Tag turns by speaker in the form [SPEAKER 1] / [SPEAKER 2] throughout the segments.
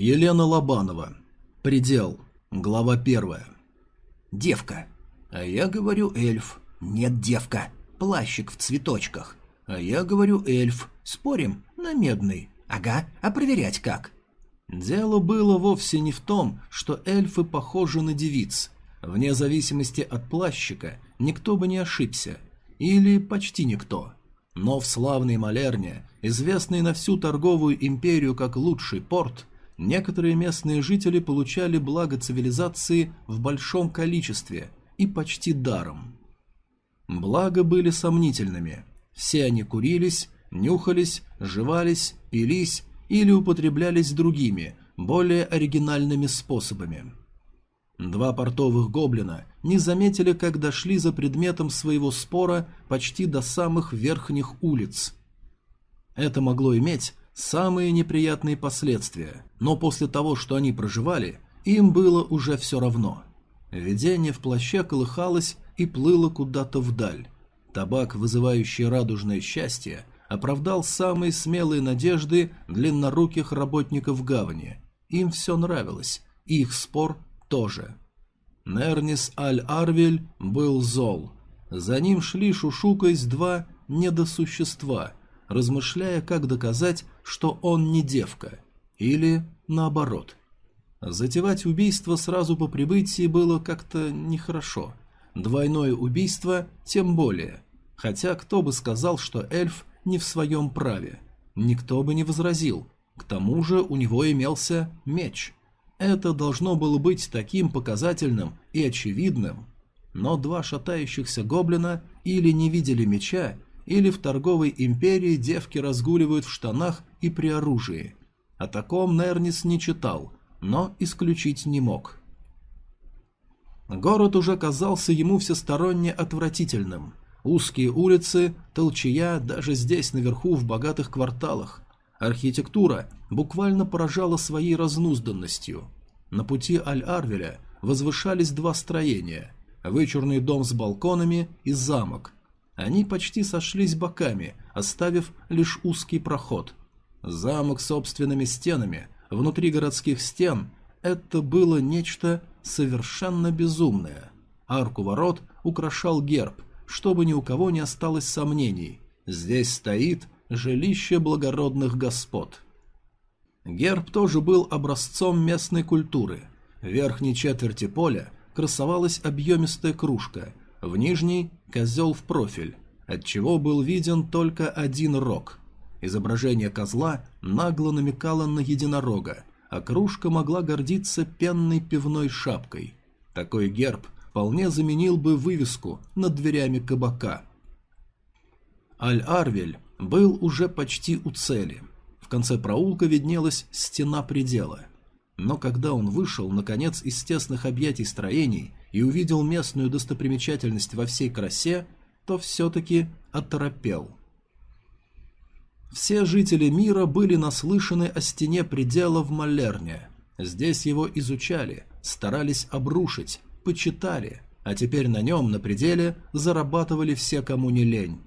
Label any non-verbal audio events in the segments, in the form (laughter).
[SPEAKER 1] Елена Лобанова. Предел. Глава первая. Девка. А я говорю эльф. Нет, девка. Плащик в цветочках. А я говорю эльф. Спорим? На медный. Ага, а проверять как? Дело было вовсе не в том, что эльфы похожи на девиц. Вне зависимости от плащика никто бы не ошибся. Или почти никто. Но в славной Малерне, известной на всю торговую империю как лучший порт, некоторые местные жители получали благо цивилизации в большом количестве и почти даром. Благо были сомнительными. Все они курились, нюхались, жевались, пились или употреблялись другими, более оригинальными способами. Два портовых гоблина не заметили, как дошли за предметом своего спора почти до самых верхних улиц. Это могло иметь самые неприятные последствия, но после того, что они проживали, им было уже все равно. Видение в плаще колыхалось и плыло куда-то вдаль. Табак, вызывающий радужное счастье, оправдал самые смелые надежды длинноруких работников гавани. Им все нравилось, и их спор тоже. Нернис Аль-Арвель был зол. За ним шли шушукаясь два недосущества, размышляя, как доказать, что он не девка. Или наоборот. Затевать убийство сразу по прибытии было как-то нехорошо. Двойное убийство тем более. Хотя кто бы сказал, что эльф не в своем праве. Никто бы не возразил. К тому же у него имелся меч. Это должно было быть таким показательным и очевидным. Но два шатающихся гоблина или не видели меча, или в торговой империи девки разгуливают в штанах и при оружии. О таком Нернис не читал, но исключить не мог. Город уже казался ему всесторонне отвратительным. Узкие улицы, толчая даже здесь наверху в богатых кварталах. Архитектура буквально поражала своей разнузданностью. На пути Аль-Арвеля возвышались два строения – вычурный дом с балконами и замок. Они почти сошлись боками, оставив лишь узкий проход. Замок собственными стенами, внутри городских стен – это было нечто совершенно безумное. Арку ворот украшал герб, чтобы ни у кого не осталось сомнений. Здесь стоит жилище благородных господ. Герб тоже был образцом местной культуры. В верхней четверти поля красовалась объемистая кружка, в нижней – козел в профиль, отчего был виден только один рог. Изображение козла нагло намекало на единорога, а кружка могла гордиться пенной пивной шапкой. Такой герб вполне заменил бы вывеску над дверями кабака. Аль-Арвель был уже почти у цели. В конце проулка виднелась стена предела. Но когда он вышел, наконец, из тесных объятий строений и увидел местную достопримечательность во всей красе, то все-таки оторопел. Все жители мира были наслышаны о стене предела в Малерне. Здесь его изучали, старались обрушить, почитали, а теперь на нем, на пределе, зарабатывали все, кому не лень.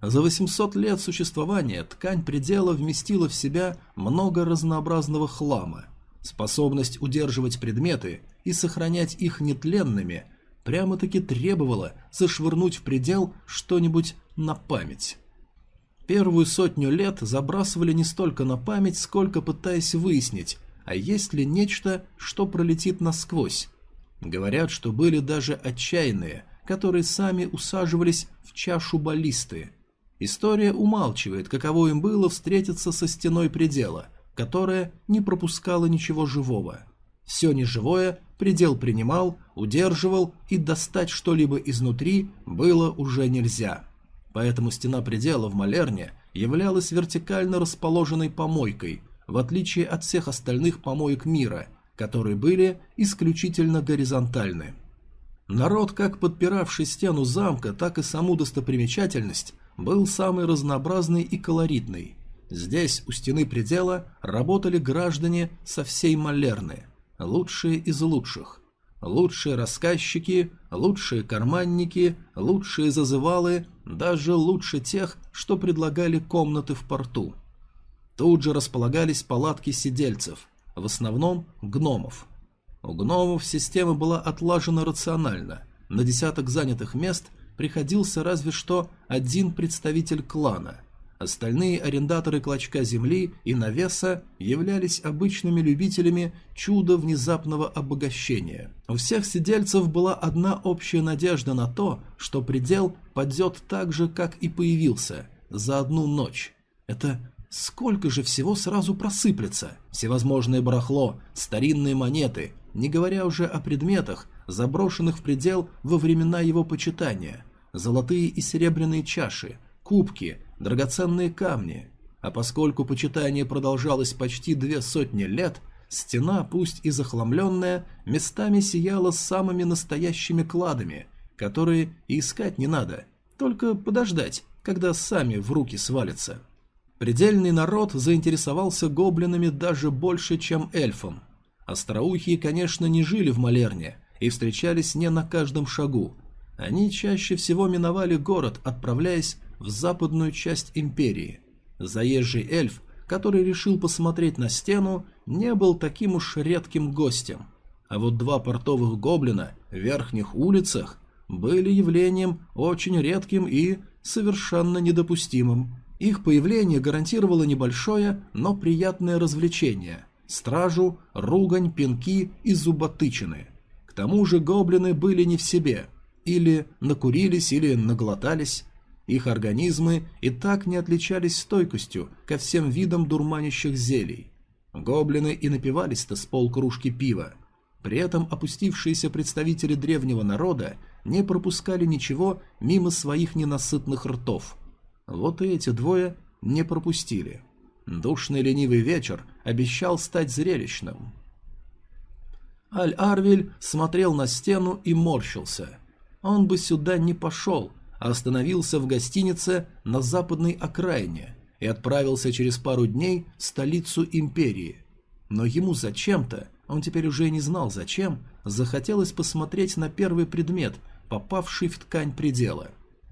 [SPEAKER 1] За 800 лет существования ткань предела вместила в себя много разнообразного хлама. Способность удерживать предметы и сохранять их нетленными прямо-таки требовала зашвырнуть в предел что-нибудь на память. Первую сотню лет забрасывали не столько на память, сколько пытаясь выяснить, а есть ли нечто, что пролетит насквозь. Говорят, что были даже отчаянные, которые сами усаживались в чашу баллисты. История умалчивает, каково им было встретиться со стеной предела, которая не пропускала ничего живого. Все неживое предел принимал, удерживал, и достать что-либо изнутри было уже нельзя. Поэтому стена предела в Малерне являлась вертикально расположенной помойкой, в отличие от всех остальных помоек мира, которые были исключительно горизонтальны. Народ, как подпиравший стену замка, так и саму достопримечательность, был самый разнообразный и колоритный. Здесь, у стены предела, работали граждане со всей Малерны, лучшие из лучших. Лучшие рассказчики, лучшие карманники, лучшие зазывалы, даже лучше тех, что предлагали комнаты в порту – Тут же располагались палатки сидельцев, в основном гномов. У гномов система была отлажена рационально. На десяток занятых мест приходился разве что один представитель клана. Остальные арендаторы клочка земли и навеса являлись обычными любителями чуда внезапного обогащения. У всех сидельцев была одна общая надежда на то, что предел падет так же, как и появился, за одну ночь. Это Сколько же всего сразу просыплется? Всевозможное барахло, старинные монеты, не говоря уже о предметах, заброшенных в предел во времена его почитания. Золотые и серебряные чаши, кубки, драгоценные камни. А поскольку почитание продолжалось почти две сотни лет, стена, пусть и захламленная, местами сияла самыми настоящими кладами, которые искать не надо, только подождать, когда сами в руки свалятся. Предельный народ заинтересовался гоблинами даже больше, чем эльфом. Остроухие, конечно, не жили в Малерне и встречались не на каждом шагу. Они чаще всего миновали город, отправляясь в западную часть империи. Заезжий эльф, который решил посмотреть на стену, не был таким уж редким гостем. А вот два портовых гоблина в верхних улицах были явлением очень редким и совершенно недопустимым. Их появление гарантировало небольшое, но приятное развлечение. Стражу, ругань, пинки и зуботычины. К тому же гоблины были не в себе. Или накурились, или наглотались. Их организмы и так не отличались стойкостью ко всем видам дурманящих зелий. Гоблины и напивались-то с полкружки пива. При этом опустившиеся представители древнего народа не пропускали ничего мимо своих ненасытных ртов – вот и эти двое не пропустили. Душный ленивый вечер обещал стать зрелищным. Аль-Арвель смотрел на стену и морщился. Он бы сюда не пошел, остановился в гостинице на западной окраине и отправился через пару дней в столицу империи. Но ему зачем-то, он теперь уже не знал зачем, захотелось посмотреть на первый предмет, попавший в ткань предела.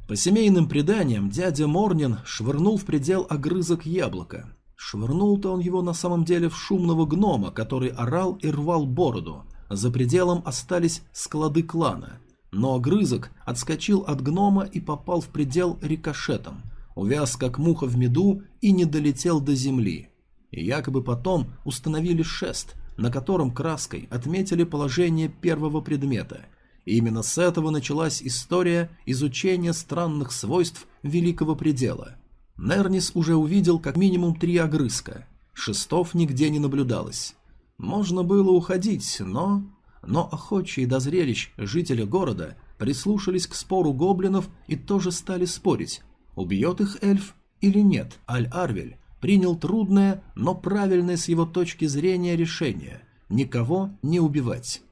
[SPEAKER 1] По семейным преданиям, дядя Морнин швырнул в предел огрызок яблока. Швырнул-то он его на самом деле в шумного гнома, который орал и рвал бороду. За пределом остались склады клана. Но огрызок отскочил от гнома и попал в предел рикошетом. Увяз как муха в меду и не долетел до земли. И якобы потом установили шест, на котором краской отметили положение первого предмета – и именно с этого началась история изучения странных свойств Великого Предела. Нернис уже увидел как минимум три огрызка. Шестов нигде не наблюдалось. Можно было уходить, но... Но охочие до зрелищ жители города прислушались к спору гоблинов и тоже стали спорить, убьет их эльф или нет. Аль-Арвель принял трудное, но правильное с его точки зрения решение – никого не убивать.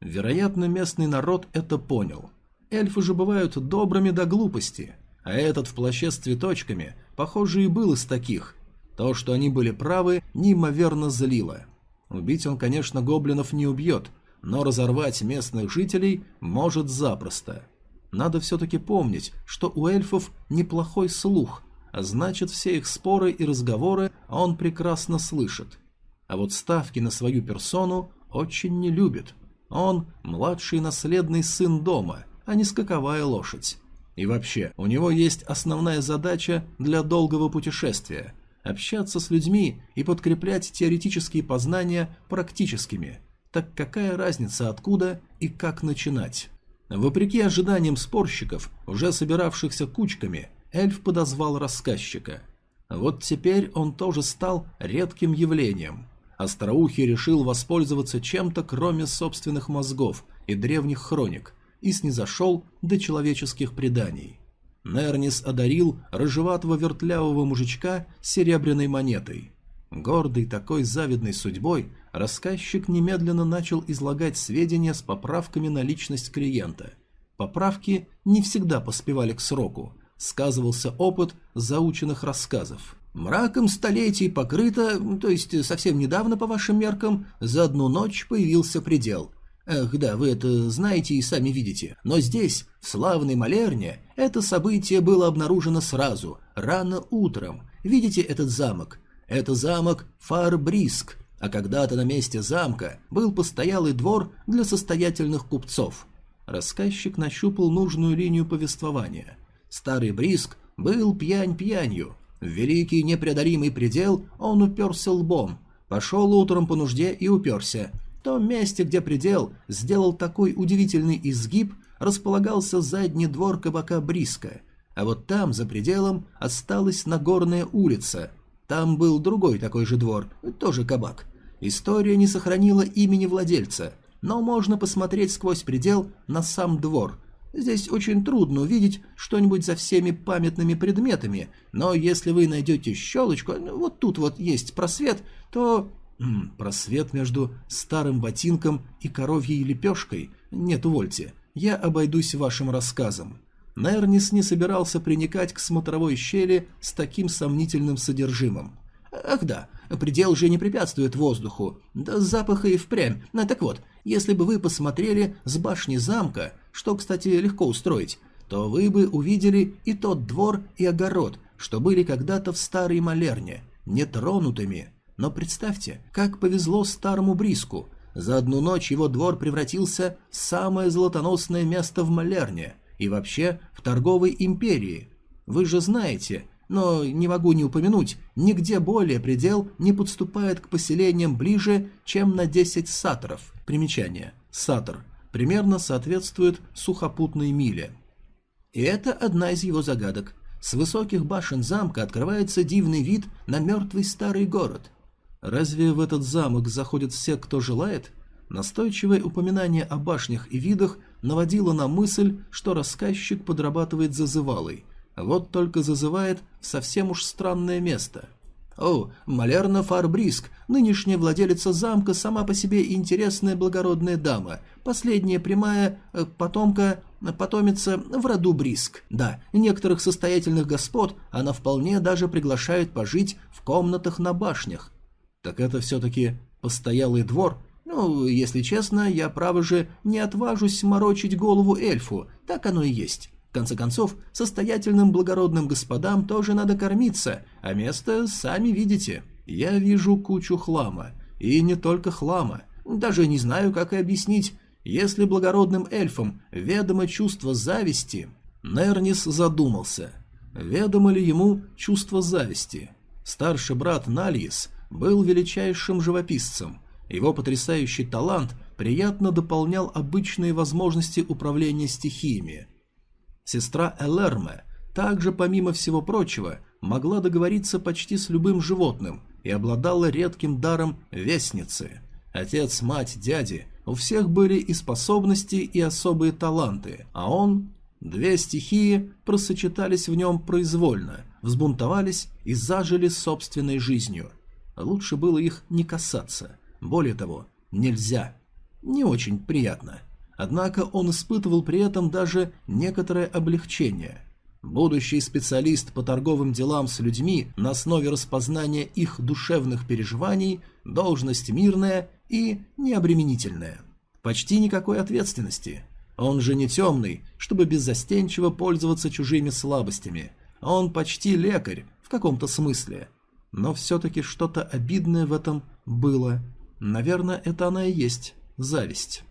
[SPEAKER 1] Вероятно, местный народ это понял. Эльфы же бывают добрыми до глупости, а этот в плаще с цветочками, похоже, и был из таких. То, что они были правы, неимоверно злило. Убить он, конечно, гоблинов не убьет, но разорвать местных жителей может запросто. Надо все-таки помнить, что у эльфов неплохой слух, а значит все их споры и разговоры он прекрасно слышит. А вот ставки на свою персону очень не любит. Он младший наследный сын дома, а не скаковая лошадь. И вообще, у него есть основная задача для долгого путешествия – общаться с людьми и подкреплять теоретические познания практическими. Так какая разница откуда и как начинать? Вопреки ожиданиям спорщиков, уже собиравшихся кучками, эльф подозвал рассказчика. Вот теперь он тоже стал редким явлением – Остроухий решил воспользоваться чем-то, кроме собственных мозгов и древних хроник, и снизошел до человеческих преданий. Нернис одарил рыжеватого вертлявого мужичка серебряной монетой. Гордый такой завидной судьбой, рассказчик немедленно начал излагать сведения с поправками на личность клиента. Поправки не всегда поспевали к сроку, сказывался опыт заученных рассказов. Мраком столетий покрыто, то есть совсем недавно, по вашим меркам, за одну ночь появился предел. Эх, да, вы это знаете и сами видите. Но здесь, в славной Малерне, это событие было обнаружено сразу, рано утром. Видите этот замок? Это замок Фарбриск, а когда-то на месте замка был постоялый двор для состоятельных купцов. Рассказчик нащупал нужную линию повествования. Старый Бриск был пьянь пьянью. В великий непреодолимый предел он уперся лбом. Пошел утром по нужде и уперся. В том месте, где предел сделал такой удивительный изгиб, располагался задний двор кабака Бриска. А вот там, за пределом, осталась Нагорная улица. Там был другой такой же двор, тоже кабак. История не сохранила имени владельца, но можно посмотреть сквозь предел на сам двор. Здесь очень трудно увидеть что-нибудь за всеми памятными предметами, но если вы найдете щелочку, ну, вот тут вот есть просвет, то... М, просвет между старым ботинком и коровьей лепешкой? Нет, увольте, я обойдусь вашим рассказом. Нернис не собирался приникать к смотровой щели с таким сомнительным содержимым. Ах да, предел же не препятствует воздуху, да запаха и впрямь. Ну так вот, если бы вы посмотрели с башни замка, что, кстати, легко устроить, то вы бы увидели и тот двор, и огород, что были когда-то в старой малерне, нетронутыми. Но представьте, как повезло старому Бриску. За одну ночь его двор превратился в самое золотоносное место в малерне и вообще в торговой империи. Вы же знаете, но не могу не упомянуть, нигде более предел не подступает к поселениям ближе, чем на 10 саторов. Примечание. Сатор примерно соответствует сухопутной миле. И это одна из его загадок. С высоких башен замка открывается дивный вид на мертвый старый город. Разве в этот замок заходят все, кто желает? Настойчивое упоминание о башнях и видах наводило на мысль, что рассказчик подрабатывает зазывалой – вот только зазывает совсем уж странное место. О, Малерна Фарбриск, нынешняя владелица замка, сама по себе интересная благородная дама, последняя прямая э, потомка, потомица в роду Бриск. Да, некоторых состоятельных господ она вполне даже приглашает пожить в комнатах на башнях. Так это все-таки постоялый двор? Ну, если честно, я, право же, не отважусь морочить голову эльфу, так оно и есть. В конце концов, состоятельным благородным господам тоже надо кормиться, а место сами видите. Я вижу кучу хлама. И не только хлама. Даже не знаю, как и объяснить. Если благородным эльфам ведомо чувство зависти... Нернис задумался. Ведомо ли ему чувство зависти? Старший брат Нальис был величайшим живописцем. Его потрясающий талант приятно дополнял обычные возможности управления стихиями – Сестра Элерме также, помимо всего прочего, могла договориться почти с любым животным и обладала редким даром вестницы. Отец, мать, дяди – у всех были и способности, и особые таланты, а он... Две стихии просочетались в нем произвольно, взбунтовались и зажили собственной жизнью. Лучше было их не касаться. Более того, нельзя. Не очень приятно. Однако он испытывал при этом даже некоторое облегчение. Будущий специалист по торговым делам с людьми на основе распознания их душевных переживаний – должность мирная и необременительная. Почти никакой ответственности. Он же не темный, чтобы беззастенчиво пользоваться чужими слабостями. Он почти лекарь, в каком-то смысле. Но все-таки что-то обидное в этом было. Наверное, это она и есть зависть.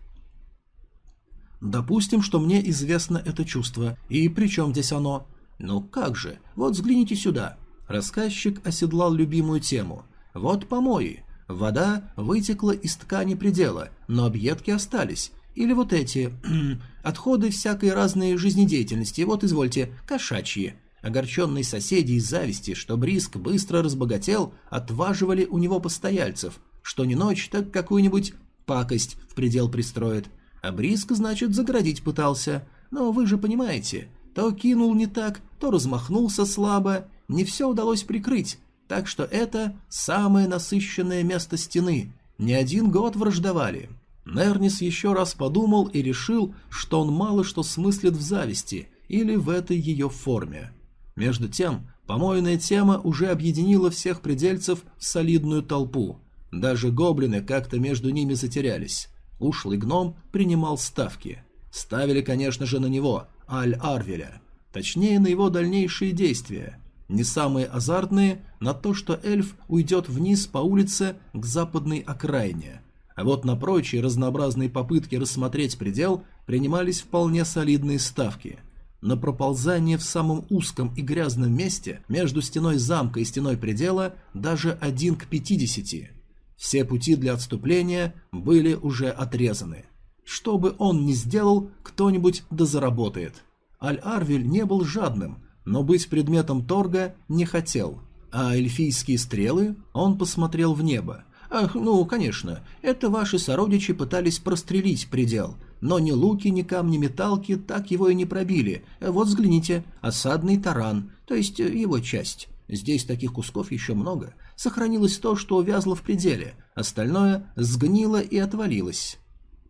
[SPEAKER 1] Допустим, что мне известно это чувство. И при чем здесь оно? Ну как же, вот взгляните сюда. Рассказчик оседлал любимую тему. Вот помои. Вода вытекла из ткани предела, но объедки остались. Или вот эти (clears throat) отходы всякой разной жизнедеятельности, вот извольте, кошачьи. Огорченные соседи из зависти, что Бриск быстро разбогател, отваживали у него постояльцев, что не ночь, так какую-нибудь пакость в предел пристроит. А Бриск, значит, заградить пытался. Но вы же понимаете, то кинул не так, то размахнулся слабо, не все удалось прикрыть. Так что это самое насыщенное место стены. Не один год враждовали. Нернис еще раз подумал и решил, что он мало что смыслит в зависти или в этой ее форме. Между тем, помойная тема уже объединила всех предельцев в солидную толпу. Даже гоблины как-то между ними затерялись. Ушлый гном принимал ставки. Ставили, конечно же, на него, Аль-Арвеля. Точнее, на его дальнейшие действия. не самые азартные на то, что эльф уйдет вниз по улице к западной окраине. А вот на прочие разнообразные попытки рассмотреть предел принимались вполне солидные ставки. На проползание в самом узком и грязном месте между стеной замка и стеной предела даже один к 50. Все пути для отступления были уже отрезаны. Что бы он ни сделал, кто-нибудь дозаработает. Аль-Арвель не был жадным, но быть предметом торга не хотел. А эльфийские стрелы он посмотрел в небо. Ах, ну, конечно, это ваши сородичи пытались прострелить предел, но ни луки, ни камни-металки так его и не пробили. Вот взгляните, осадный таран, то есть его часть. Здесь таких кусков еще много. Сохранилось то, что увязло в пределе, остальное сгнило и отвалилось.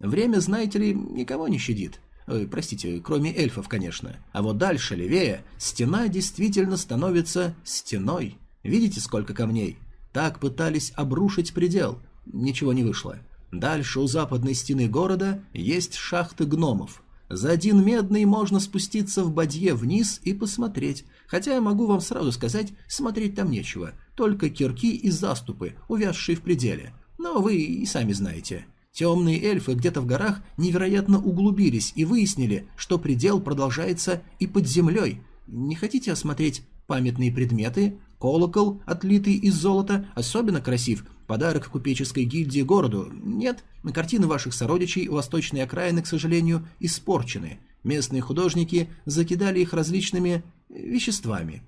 [SPEAKER 1] Время, знаете ли, никого не щадит. Ой, простите, кроме эльфов, конечно. А вот дальше, левее, стена действительно становится стеной. Видите, сколько камней? Так пытались обрушить предел. Ничего не вышло. Дальше у западной стены города есть шахты гномов. За один медный можно спуститься в бадье вниз и посмотреть. Хотя я могу вам сразу сказать, смотреть там нечего. Только кирки и заступы, увязшие в пределе. Но вы и сами знаете. Темные эльфы где-то в горах невероятно углубились и выяснили, что предел продолжается и под землей. Не хотите осмотреть памятные предметы? Колокол, отлитый из золота, особенно красив. Подарок купеческой гильдии городу. Нет, картины ваших сородичей восточной окраины, к сожалению, испорчены. Местные художники закидали их различными веществами.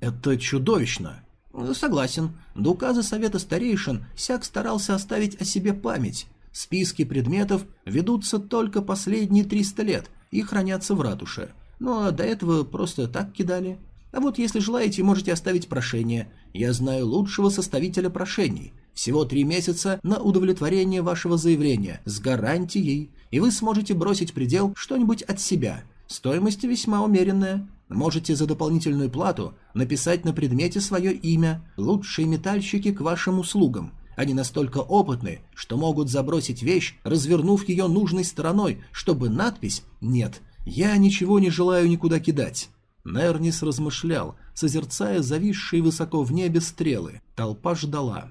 [SPEAKER 1] Это чудовищно. Согласен. До указа Совета Старейшин Сяк старался оставить о себе память. Списки предметов ведутся только последние 300 лет и хранятся в ратуше. Ну а до этого просто так кидали. А вот если желаете, можете оставить прошение. Я знаю лучшего составителя прошений. Всего три месяца на удовлетворение вашего заявления с гарантией, и вы сможете бросить предел что-нибудь от себя. Стоимость весьма умеренная. Можете за дополнительную плату написать на предмете свое имя. Лучшие метальщики к вашим услугам. Они настолько опытны, что могут забросить вещь, развернув ее нужной стороной, чтобы надпись «Нет, я ничего не желаю никуда кидать». Нернис размышлял, созерцая зависшие высоко в небе стрелы. Толпа ждала.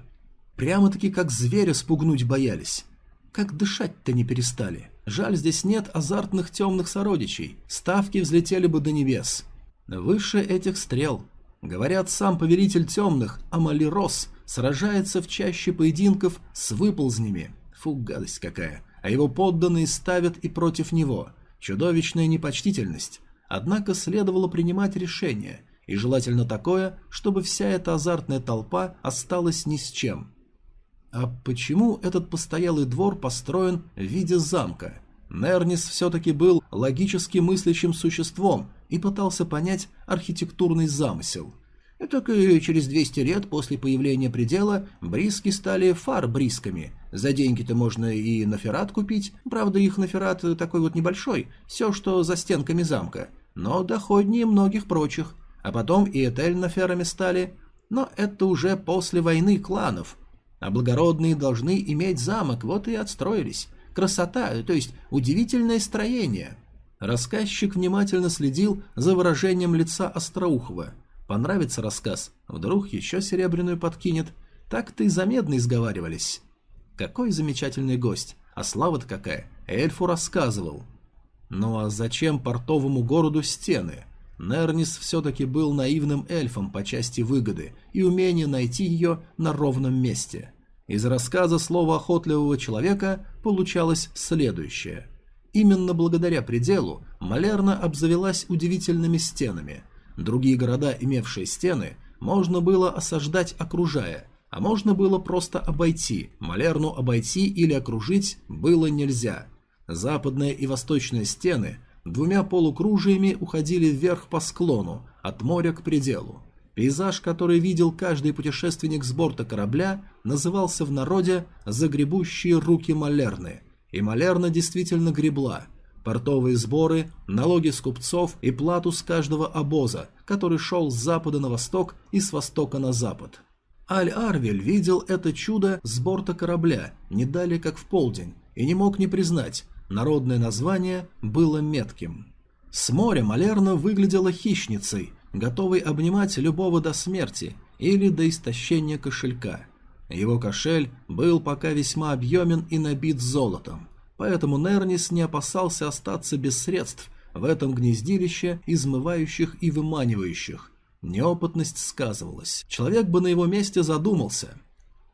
[SPEAKER 1] Прямо-таки как зверя спугнуть боялись. Как дышать-то не перестали. Жаль, здесь нет азартных темных сородичей. Ставки взлетели бы до небес. Выше этих стрел. Говорят, сам повелитель темных, Амалирос, сражается в чаще поединков с выползнями. Фу, гадость какая. А его подданные ставят и против него. Чудовищная непочтительность. Однако следовало принимать решение, и желательно такое, чтобы вся эта азартная толпа осталась ни с чем. А почему этот постоялый двор построен в виде замка? Нернис все-таки был логически мыслящим существом и пытался понять архитектурный замысел – так и через 200 лет после появления предела бриски стали фар-брисками. За деньги-то можно и наферат купить, правда их наферат такой вот небольшой, все что за стенками замка, но доходнее многих прочих. А потом и этель наферами стали, но это уже после войны кланов. А благородные должны иметь замок, вот и отстроились. Красота, то есть удивительное строение. Рассказчик внимательно следил за выражением лица Остроухова – Понравится рассказ, вдруг еще серебряную подкинет. Так-то и за медный сговаривались. Какой замечательный гость, а слава-то какая, эльфу рассказывал. Ну а зачем портовому городу стены? Нернис все-таки был наивным эльфом по части выгоды и умения найти ее на ровном месте. Из рассказа слова охотливого человека получалось следующее. Именно благодаря пределу Малерна обзавелась удивительными стенами – Другие города, имевшие стены, можно было осаждать окружая, а можно было просто обойти, Малерну обойти или окружить было нельзя. Западная и восточная стены двумя полукружиями уходили вверх по склону, от моря к пределу. Пейзаж, который видел каждый путешественник с борта корабля, назывался в народе «загребущие руки Малерны». И Малерна действительно гребла – портовые сборы, налоги с купцов и плату с каждого обоза, который шел с запада на восток и с востока на запад. Аль-Арвель видел это чудо с борта корабля, не далее как в полдень, и не мог не признать, народное название было метким. С моря Малерна выглядела хищницей, готовый обнимать любого до смерти или до истощения кошелька. Его кошель был пока весьма объемен и набит золотом, поэтому Нернис не опасался остаться без средств в этом гнездилище измывающих и выманивающих. Неопытность сказывалась. Человек бы на его месте задумался.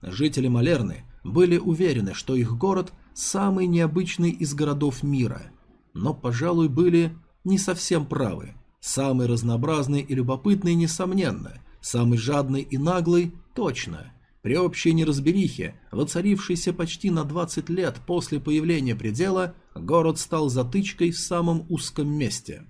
[SPEAKER 1] Жители Малерны были уверены, что их город самый необычный из городов мира, но, пожалуй, были не совсем правы. Самый разнообразный и любопытный, несомненно, самый жадный и наглый – точно. При общей неразберихе, воцарившейся почти на 20 лет после появления предела, город стал затычкой в самом узком месте.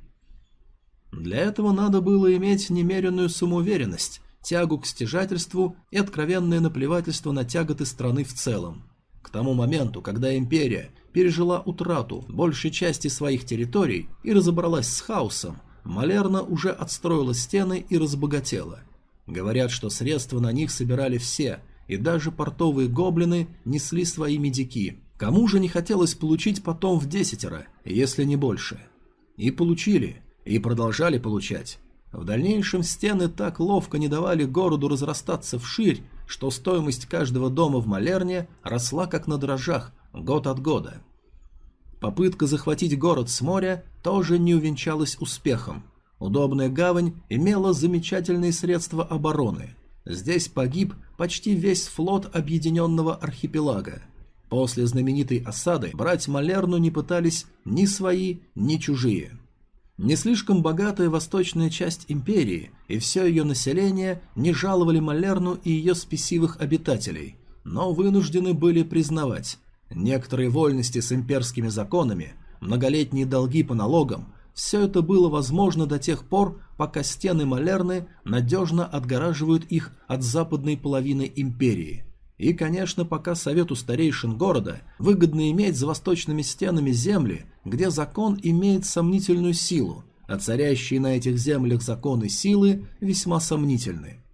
[SPEAKER 1] Для этого надо было иметь немеренную самоуверенность, тягу к стяжательству и откровенное наплевательство на тяготы страны в целом. К тому моменту, когда империя пережила утрату большей части своих территорий и разобралась с хаосом, Малерна уже отстроила стены и разбогатела. Говорят, что средства на них собирали все, и даже портовые гоблины несли свои медики. Кому же не хотелось получить потом в десятеро, если не больше? И получили, и продолжали получать. В дальнейшем стены так ловко не давали городу разрастаться вширь, что стоимость каждого дома в Малерне росла как на дрожжах год от года. Попытка захватить город с моря тоже не увенчалась успехом. Удобная гавань имела замечательные средства обороны. Здесь погиб почти весь флот объединенного архипелага. После знаменитой осады брать Малерну не пытались ни свои, ни чужие. Не слишком богатая восточная часть империи и все ее население не жаловали Малерну и ее спесивых обитателей, но вынуждены были признавать, некоторые вольности с имперскими законами, многолетние долги по налогам, все это было возможно до тех пор, пока стены Малерны надежно отгораживают их от западной половины империи – и, конечно, пока совету старейшин города выгодно иметь за восточными стенами земли, где закон имеет сомнительную силу, а царящие на этих землях законы силы весьма сомнительны.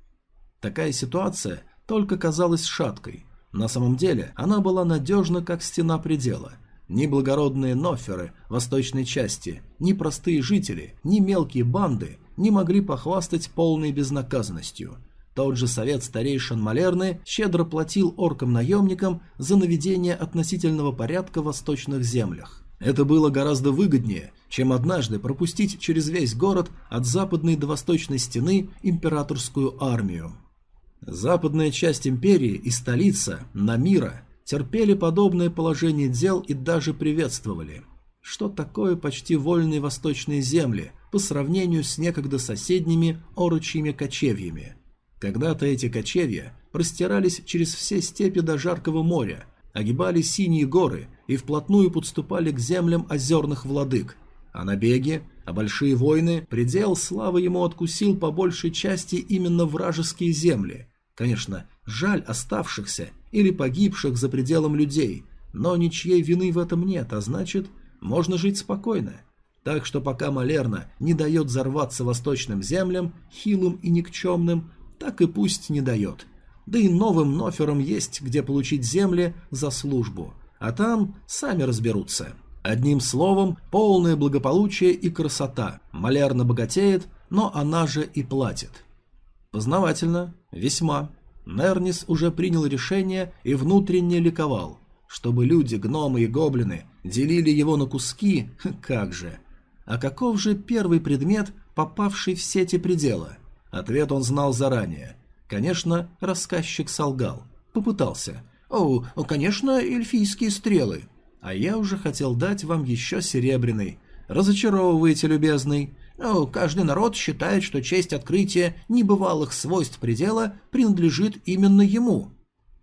[SPEAKER 1] Такая ситуация только казалась шаткой. На самом деле она была надежна, как стена предела. Ни благородные ноферы восточной части, ни простые жители, ни мелкие банды не могли похвастать полной безнаказанностью – тот же совет старейшин Малерны щедро платил оркам-наемникам за наведение относительного порядка в восточных землях. Это было гораздо выгоднее, чем однажды пропустить через весь город от западной до восточной стены императорскую армию. Западная часть империи и столица, Намира, терпели подобное положение дел и даже приветствовали. Что такое почти вольные восточные земли по сравнению с некогда соседними орочьими кочевьями – когда-то эти кочевья простирались через все степи до жаркого моря, огибали синие горы и вплотную подступали к землям озерных владык. А набеги, а большие войны, предел славы ему откусил по большей части именно вражеские земли. Конечно, жаль оставшихся или погибших за пределом людей, но ничьей вины в этом нет, а значит, можно жить спокойно. Так что пока Малерна не дает взорваться восточным землям, хилым и никчемным, так и пусть не дает. Да и новым ноферам есть где получить земли за службу, а там сами разберутся. Одним словом, полное благополучие и красота. Малярно богатеет, но она же и платит. Познавательно, весьма. Нернис уже принял решение и внутренне ликовал. Чтобы люди, гномы и гоблины делили его на куски, как же. А каков же первый предмет, попавший в сети предела? Ответ он знал заранее. Конечно, рассказчик солгал. Попытался. «О, конечно, эльфийские стрелы». А я уже хотел дать вам еще серебряный. Разочаровываете, любезный. О, каждый народ считает, что честь открытия небывалых свойств предела принадлежит именно ему.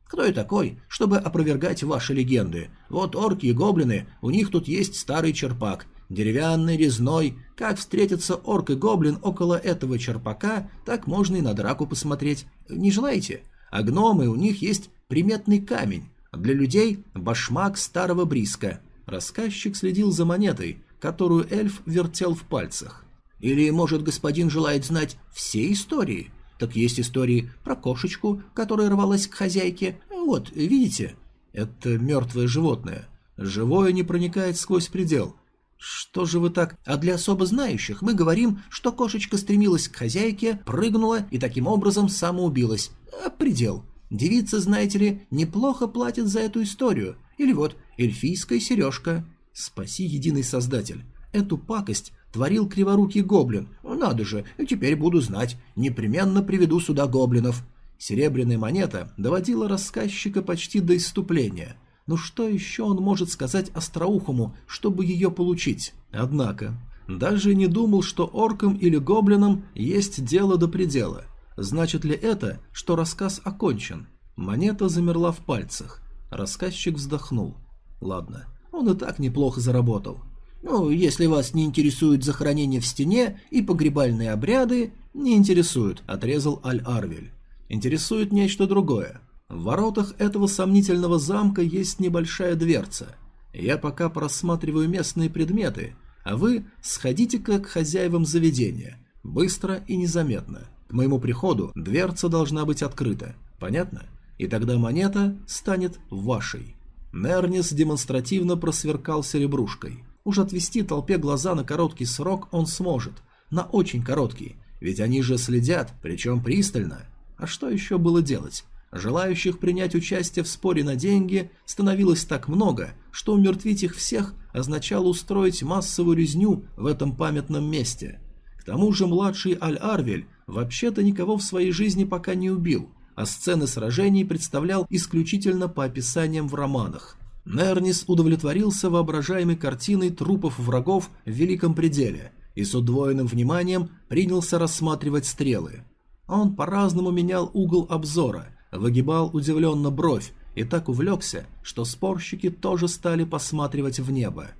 [SPEAKER 1] Кто я такой, чтобы опровергать ваши легенды? Вот орки и гоблины, у них тут есть старый черпак, Деревянный, резной. Как встретится орк и гоблин около этого черпака, так можно и на драку посмотреть. Не желаете? А гномы, у них есть приметный камень. Для людей – башмак старого бриска. Рассказчик следил за монетой, которую эльф вертел в пальцах. Или, может, господин желает знать все истории? Так есть истории про кошечку, которая рвалась к хозяйке. Вот, видите? Это мертвое животное. Живое не проникает сквозь предел. «Что же вы так? А для особо знающих мы говорим, что кошечка стремилась к хозяйке, прыгнула и таким образом самоубилась. А предел. Девица, знаете ли, неплохо платит за эту историю. Или вот, эльфийская сережка. Спаси единый создатель. Эту пакость творил криворукий гоблин. Надо же, теперь буду знать. Непременно приведу сюда гоблинов. Серебряная монета доводила рассказчика почти до иступления. Но что еще он может сказать остроухому, чтобы ее получить? Однако, даже не думал, что оркам или гоблинам есть дело до предела. Значит ли это, что рассказ окончен? Монета замерла в пальцах. Рассказчик вздохнул. Ладно, он и так неплохо заработал. Ну, если вас не интересует захоронение в стене и погребальные обряды, не интересует, отрезал Аль-Арвель. Интересует нечто другое. В воротах этого сомнительного замка есть небольшая дверца. Я пока просматриваю местные предметы, а вы сходите-ка к хозяевам заведения. Быстро и незаметно. К моему приходу дверца должна быть открыта. Понятно? И тогда монета станет вашей. Нернис демонстративно просверкал серебрушкой. Уж отвести толпе глаза на короткий срок он сможет. На очень короткий. Ведь они же следят, причем пристально. А что еще было делать? Желающих принять участие в споре на деньги становилось так много, что умертвить их всех означало устроить массовую резню в этом памятном месте. К тому же младший Аль-Арвель вообще-то никого в своей жизни пока не убил, а сцены сражений представлял исключительно по описаниям в романах. Нернис удовлетворился воображаемой картиной трупов врагов в Великом Пределе и с удвоенным вниманием принялся рассматривать стрелы. Он по-разному менял угол обзора, выгибал удивленно бровь и так увлекся, что спорщики тоже стали посматривать в небо.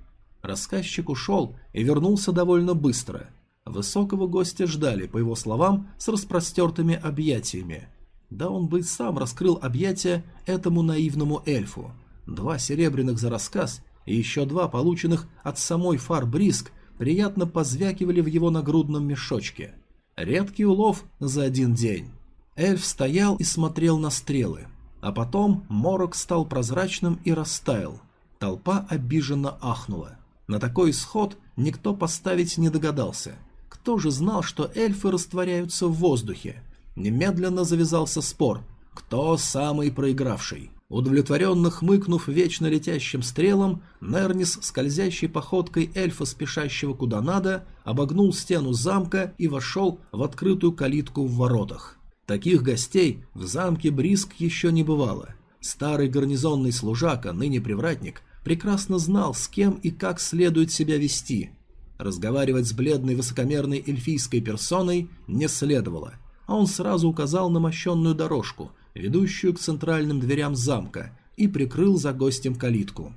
[SPEAKER 1] Рассказчик ушел и вернулся довольно быстро. Высокого гостя ждали, по его словам, с распростертыми объятиями. Да он бы сам раскрыл объятия этому наивному эльфу – Два серебряных за рассказ и еще два, полученных от самой Фарбриск, приятно позвякивали в его нагрудном мешочке. Редкий улов за один день. Эльф стоял и смотрел на стрелы. А потом морок стал прозрачным и растаял. Толпа обиженно ахнула. На такой исход никто поставить не догадался. Кто же знал, что эльфы растворяются в воздухе? Немедленно завязался спор. Кто самый проигравший? Удовлетворенно хмыкнув вечно летящим стрелом, Нернис, скользящей походкой эльфа, спешащего куда надо, обогнул стену замка и вошел в открытую калитку в воротах. Таких гостей в замке Бриск еще не бывало. Старый гарнизонный служака, ныне привратник, прекрасно знал, с кем и как следует себя вести. Разговаривать с бледной высокомерной эльфийской персоной не следовало, а он сразу указал на мощенную дорожку – ведущую к центральным дверям замка, и прикрыл за гостем калитку.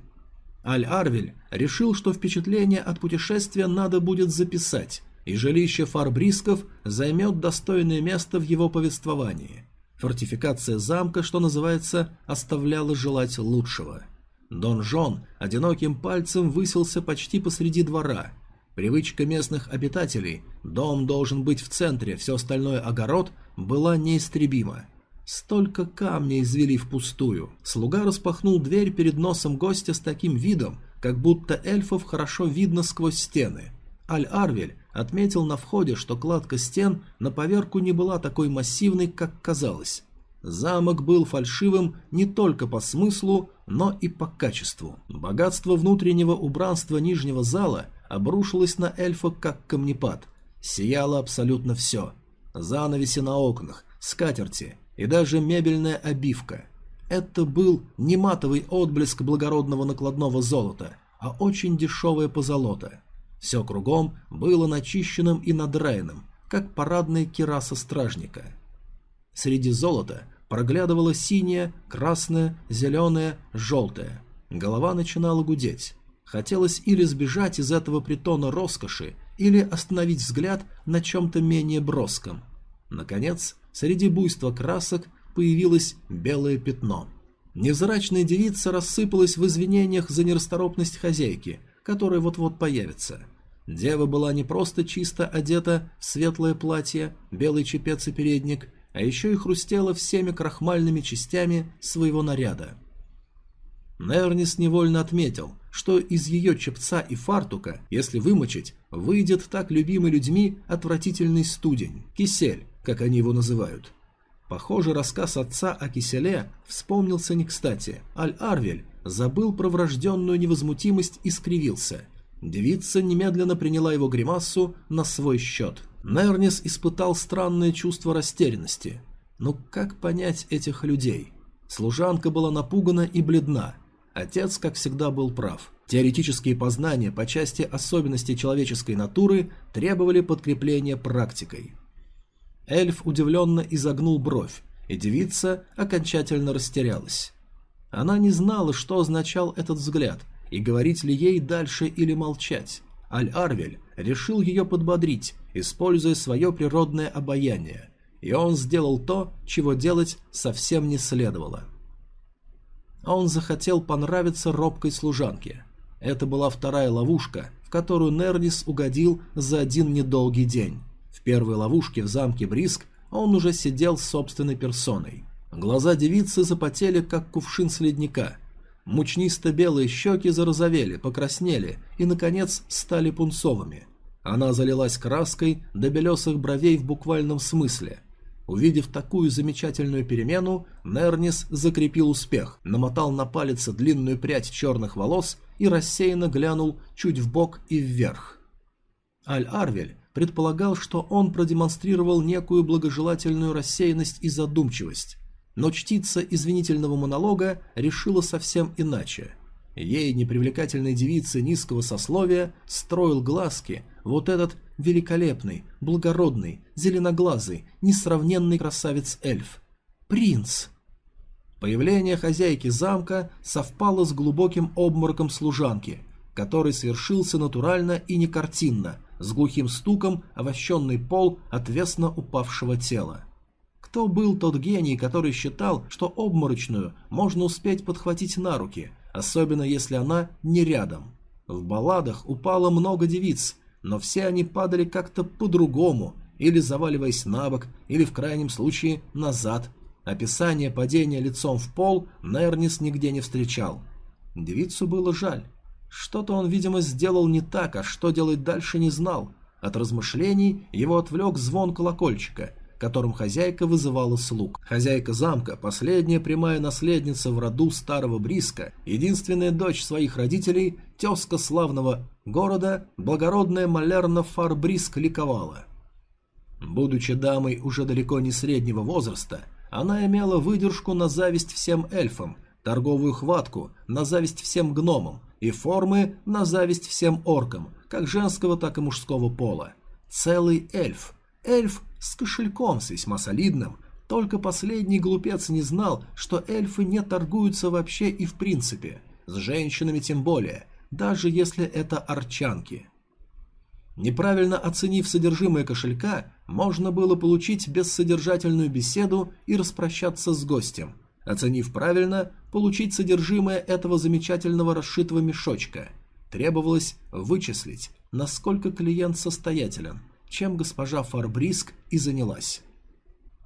[SPEAKER 1] Аль-Арвель решил, что впечатление от путешествия надо будет записать, и жилище фарбрисков займет достойное место в его повествовании. Фортификация замка, что называется, оставляла желать лучшего. Дон-Жон одиноким пальцем высился почти посреди двора. Привычка местных обитателей «дом должен быть в центре, все остальное огород» была неистребима. Столько камня извели впустую. Слуга распахнул дверь перед носом гостя с таким видом, как будто эльфов хорошо видно сквозь стены. Аль-Арвель отметил на входе, что кладка стен на поверку не была такой массивной, как казалось. Замок был фальшивым не только по смыслу, но и по качеству. Богатство внутреннего убранства нижнего зала обрушилось на эльфа как камнепад. Сияло абсолютно все. Занавеси на окнах, скатерти, и даже мебельная обивка. Это был не матовый отблеск благородного накладного золота, а очень дешевое позолота. Все кругом было начищенным и надраенным, как парадная кираса стражника. Среди золота проглядывало синее, красное, зеленое, желтое. Голова начинала гудеть. Хотелось или сбежать из этого притона роскоши, или остановить взгляд на чем-то менее броском. Наконец, Среди буйства красок появилось белое пятно. Невзрачная девица рассыпалась в извинениях за нерасторопность хозяйки, которая вот-вот появится. Дева была не просто чисто одета в светлое платье, белый чепец и передник, а еще и хрустела всеми крахмальными частями своего наряда. Нернис невольно отметил, что из ее чепца и фартука, если вымочить, выйдет так любимый людьми отвратительный студень, кисель, как они его называют. Похоже, рассказ отца о киселе вспомнился не кстати. Аль-Арвель забыл про врожденную невозмутимость и скривился. Девица немедленно приняла его гримасу на свой счет. Нернис испытал странное чувство растерянности. Но как понять этих людей? Служанка была напугана и бледна. Отец, как всегда, был прав. Теоретические познания по части особенностей человеческой натуры требовали подкрепления практикой. Эльф удивленно изогнул бровь, и девица окончательно растерялась. Она не знала, что означал этот взгляд, и говорить ли ей дальше или молчать. Аль-Арвель решил ее подбодрить, используя свое природное обаяние, и он сделал то, чего делать совсем не следовало. Он захотел понравиться робкой служанке. Это была вторая ловушка, в которую Нернис угодил за один недолгий день. В первой ловушке в замке Бриск он уже сидел с собственной персоной. Глаза девицы запотели, как кувшин с ледника. Мучнисто-белые щеки зарозовели, покраснели и, наконец, стали пунцовыми. Она залилась краской до белесых бровей в буквальном смысле. Увидев такую замечательную перемену, Нернис закрепил успех, намотал на палец длинную прядь черных волос и рассеянно глянул чуть в бок и вверх. Аль-Арвель предполагал, что он продемонстрировал некую благожелательную рассеянность и задумчивость, но чтица извинительного монолога решила совсем иначе. Ей, непривлекательной девице низкого сословия, строил глазки вот этот великолепный, благородный, зеленоглазый, несравненный красавец-эльф. Принц! Появление хозяйки замка совпало с глубоким обмороком служанки, который свершился натурально и не картинно, с глухим стуком овощенный пол отвесно упавшего тела. Кто был тот гений, который считал, что обморочную можно успеть подхватить на руки, особенно если она не рядом? В балладах упало много девиц, но все они падали как-то по-другому, или заваливаясь на бок, или в крайнем случае назад. Описание падения лицом в пол Нернис нигде не встречал. Девицу было жаль. Что-то он, видимо, сделал не так, а что делать дальше не знал. От размышлений его отвлек звон колокольчика, которым хозяйка вызывала слуг. Хозяйка замка, последняя прямая наследница в роду старого Бриска, единственная дочь своих родителей, тезка славного города, благородная Малярна Фарбриск ликовала. Будучи дамой уже далеко не среднего возраста, она имела выдержку на зависть всем эльфам, торговую хватку на зависть всем гномам и формы на зависть всем оркам, как женского, так и мужского пола. Целый эльф. Эльф с кошельком, с весьма солидным. Только последний глупец не знал, что эльфы не торгуются вообще и в принципе. С женщинами тем более, даже если это арчанки. Неправильно оценив содержимое кошелька, можно было получить бессодержательную беседу и распрощаться с гостем. Оценив правильно, получить содержимое этого замечательного расшитого мешочка. Требовалось вычислить, насколько клиент состоятелен – чем госпожа Фарбриск и занялась.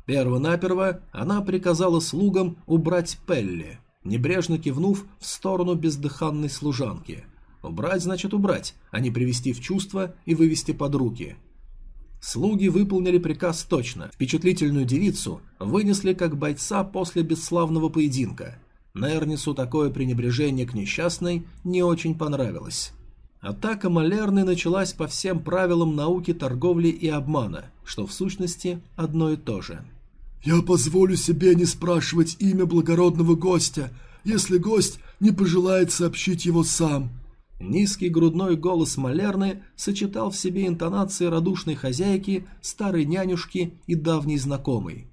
[SPEAKER 1] Первонаперво она приказала слугам убрать Пелли, небрежно кивнув в сторону бездыханной служанки. Убрать значит убрать, а не привести в чувство и вывести под руки. Слуги выполнили приказ точно. Впечатлительную девицу вынесли как бойца после бесславного поединка. Нернису такое пренебрежение к несчастной не очень понравилось. Атака Малерны началась по всем правилам науки торговли и обмана, что в сущности одно и то же.
[SPEAKER 2] «Я позволю себе не спрашивать имя благородного гостя, если гость не пожелает сообщить его сам».
[SPEAKER 1] Низкий грудной голос Малерны сочетал в себе интонации радушной хозяйки, старой нянюшки и давней знакомой.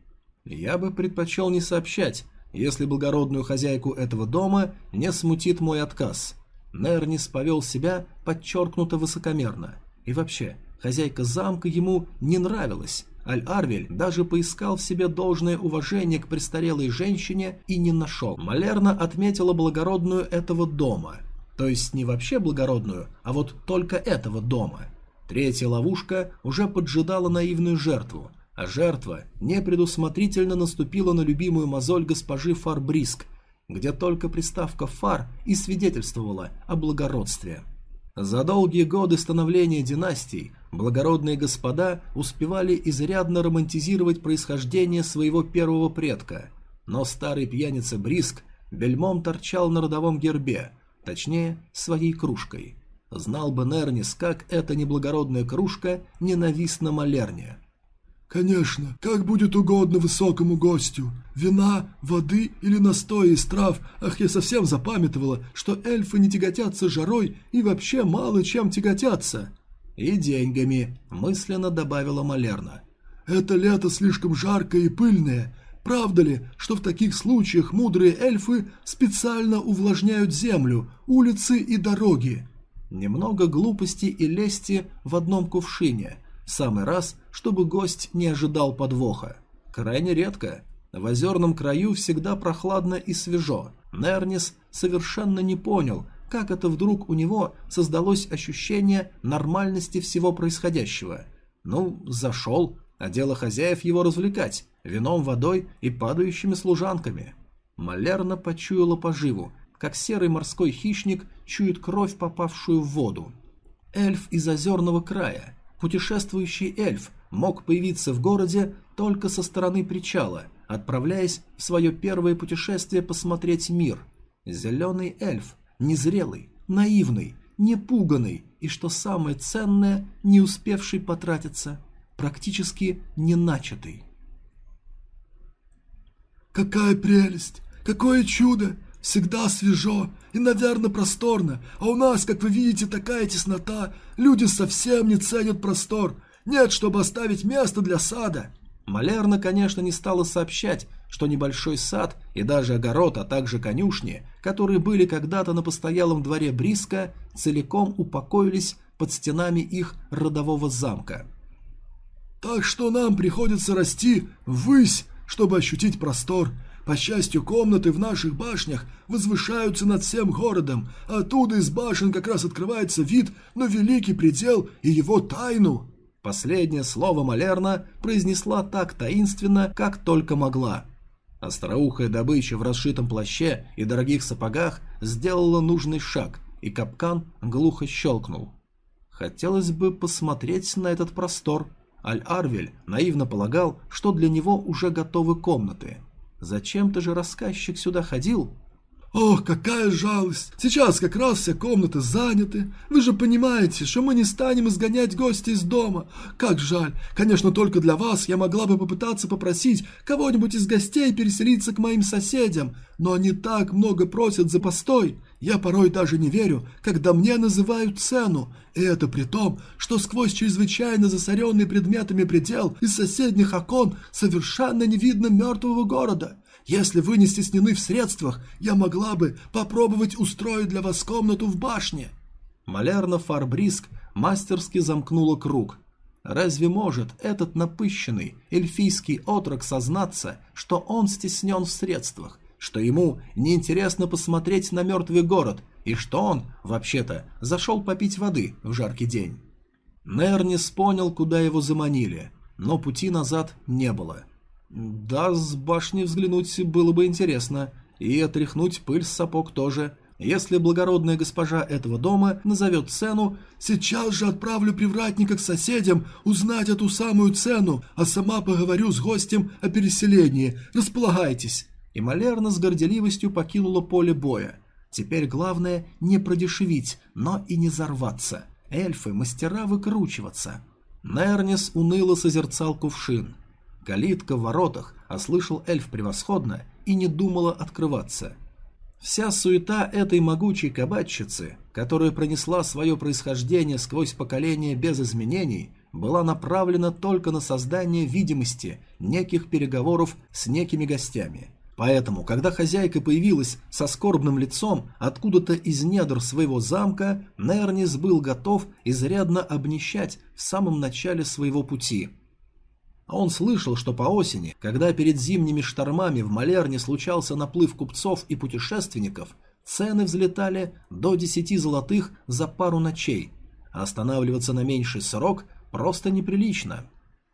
[SPEAKER 1] «Я бы предпочел не сообщать, если благородную хозяйку этого дома не смутит мой отказ». Нернис повел себя подчеркнуто высокомерно. И вообще, хозяйка замка ему не нравилась. Аль-Арвель даже поискал в себе должное уважение к престарелой женщине и не нашел. Малерна отметила благородную этого дома. То есть не вообще благородную, а вот только этого дома. Третья ловушка уже поджидала наивную жертву, а жертва непредусмотрительно наступила на любимую мозоль госпожи Фарбриск где только приставка «фар» и свидетельствовала о благородстве. За долгие годы становления династий благородные господа успевали изрядно романтизировать происхождение своего первого предка, но старый пьяница Бриск бельмом торчал на родовом гербе, точнее, своей кружкой. Знал бы Нернис, как эта неблагородная кружка ненавистна Малерне.
[SPEAKER 2] «Конечно, как будет угодно высокому гостю. Вина, воды или настоя из трав. Ах, я совсем запамятовала, что эльфы не тяготятся жарой и вообще мало чем тяготятся».
[SPEAKER 1] «И деньгами», – мысленно добавила Малерна.
[SPEAKER 2] «Это лето слишком жаркое и пыльное. Правда ли, что в таких случаях мудрые эльфы специально увлажняют землю, улицы и дороги?»
[SPEAKER 1] Немного глупости и лести в одном кувшине. Самый раз, чтобы гость не ожидал подвоха. Крайне редко. В озерном краю всегда прохладно и свежо. Нернис совершенно не понял, как это вдруг у него создалось ощущение нормальности всего происходящего. Ну, зашел, а дело хозяев его развлекать, вином, водой и падающими служанками. Малерна почуяла поживу, как серый морской хищник чует кровь, попавшую в воду. Эльф из озерного края, путешествующий эльф, мог появиться в городе только со стороны причала, отправляясь в свое первое путешествие посмотреть мир. Зеленый эльф, незрелый, наивный, непуганный и, что самое ценное, не успевший потратиться, практически не начатый.
[SPEAKER 2] «Какая прелесть! Какое чудо! Всегда свежо и, наверное, просторно, а у нас, как вы видите, такая теснота. Люди совсем не ценят простор. Нет, чтобы оставить место для сада.
[SPEAKER 1] Малерна, конечно, не стала сообщать, что небольшой сад и даже огород, а также конюшни, которые были когда-то на постоялом дворе Бриска, целиком упокоились под стенами их родового замка.
[SPEAKER 2] «Так что нам приходится расти ввысь, чтобы ощутить простор. По счастью, комнаты в наших башнях возвышаются над всем городом, оттуда из башен как раз открывается вид на великий предел и его тайну».
[SPEAKER 1] Последнее слово Малерна произнесла так таинственно, как только могла. Остроухая добыча в расшитом плаще и дорогих сапогах сделала нужный шаг, и капкан глухо щелкнул. Хотелось бы посмотреть на этот простор. Аль-Арвель наивно полагал, что для него уже готовы комнаты – Зачем-то же рассказчик сюда ходил.
[SPEAKER 2] «Ох, какая жалость! Сейчас как раз все комнаты заняты. Вы же понимаете, что мы не станем изгонять гостя из дома. Как жаль! Конечно, только для вас я могла бы попытаться попросить кого-нибудь из гостей переселиться к моим соседям, но они так много просят за постой. Я порой даже не верю, когда мне называют цену. И это при том, что сквозь чрезвычайно засоренный предметами предел из соседних окон совершенно не видно мертвого города. Если вы не стеснены в средствах, я могла бы попробовать устроить для вас комнату в башне».
[SPEAKER 1] Малярна Фарбриск мастерски замкнула круг. Разве может этот напыщенный эльфийский отрок сознаться, что он стеснен в средствах, что ему неинтересно посмотреть на мертвый город и что он, вообще-то, зашел попить воды в жаркий день? Нернис понял, куда его заманили, но пути назад не было. Да, с башни взглянуть было бы интересно. И отряхнуть пыль с сапог тоже. Если благородная госпожа этого дома назовет цену,
[SPEAKER 2] сейчас же отправлю привратника к соседям узнать эту самую цену, а сама поговорю с гостем о переселении. Располагайтесь.
[SPEAKER 1] И Малерна с горделивостью покинула поле боя. Теперь главное не продешевить, но и не зарваться. Эльфы – мастера выкручиваться. Нернис уныло созерцал кувшин. Калитка в воротах, а слышал эльф превосходно и не думала открываться. Вся суета этой могучей кабачицы, которая пронесла свое происхождение сквозь поколения без изменений, была направлена только на создание видимости неких переговоров с некими гостями. Поэтому, когда хозяйка появилась со скорбным лицом откуда-то из недр своего замка, Нернис был готов изрядно обнищать в самом начале своего пути – а он слышал, что по осени, когда перед зимними штормами в Малерне случался наплыв купцов и путешественников, цены взлетали до 10 золотых за пару ночей, а останавливаться на меньший срок просто неприлично.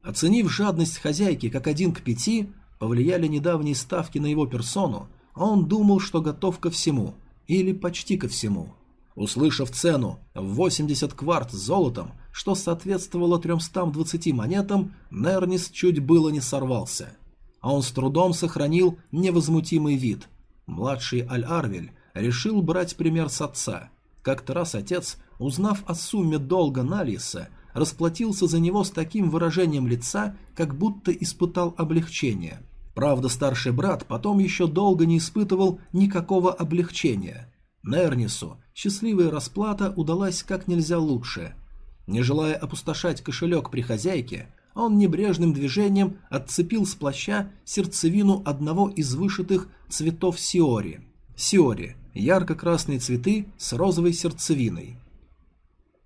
[SPEAKER 1] Оценив жадность хозяйки как один к пяти, повлияли недавние ставки на его персону, он думал, что готов ко всему, или почти ко всему. Услышав цену в 80 кварт золотом, что соответствовало 320 монетам, Нернис чуть было не сорвался. А он с трудом сохранил невозмутимый вид. Младший Аль-Арвель решил брать пример с отца. Как-то раз отец, узнав о сумме долга Налиса, расплатился за него с таким выражением лица, как будто испытал облегчение. Правда, старший брат потом еще долго не испытывал никакого облегчения. Нернису счастливая расплата удалась как нельзя лучше. Не желая опустошать кошелек при хозяйке, он небрежным движением отцепил с плаща сердцевину одного из вышитых цветов сиори. Сиори – ярко-красные цветы с розовой сердцевиной.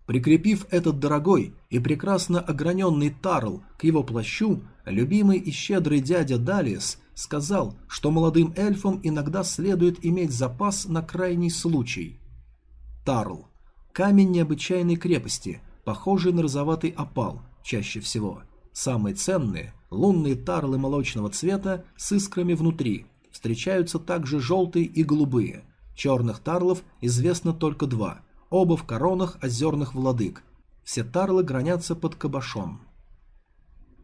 [SPEAKER 1] Прикрепив этот дорогой и прекрасно ограненный тарл к его плащу, любимый и щедрый дядя Далис сказал, что молодым эльфам иногда следует иметь запас на крайний случай. Тарл – камень необычайной крепости, похожий на розоватый опал, чаще всего. Самые ценные – лунные тарлы молочного цвета с искрами внутри. Встречаются также желтые и голубые. Черных тарлов известно только два – оба в коронах озерных владык. Все тарлы гранятся под кабашом.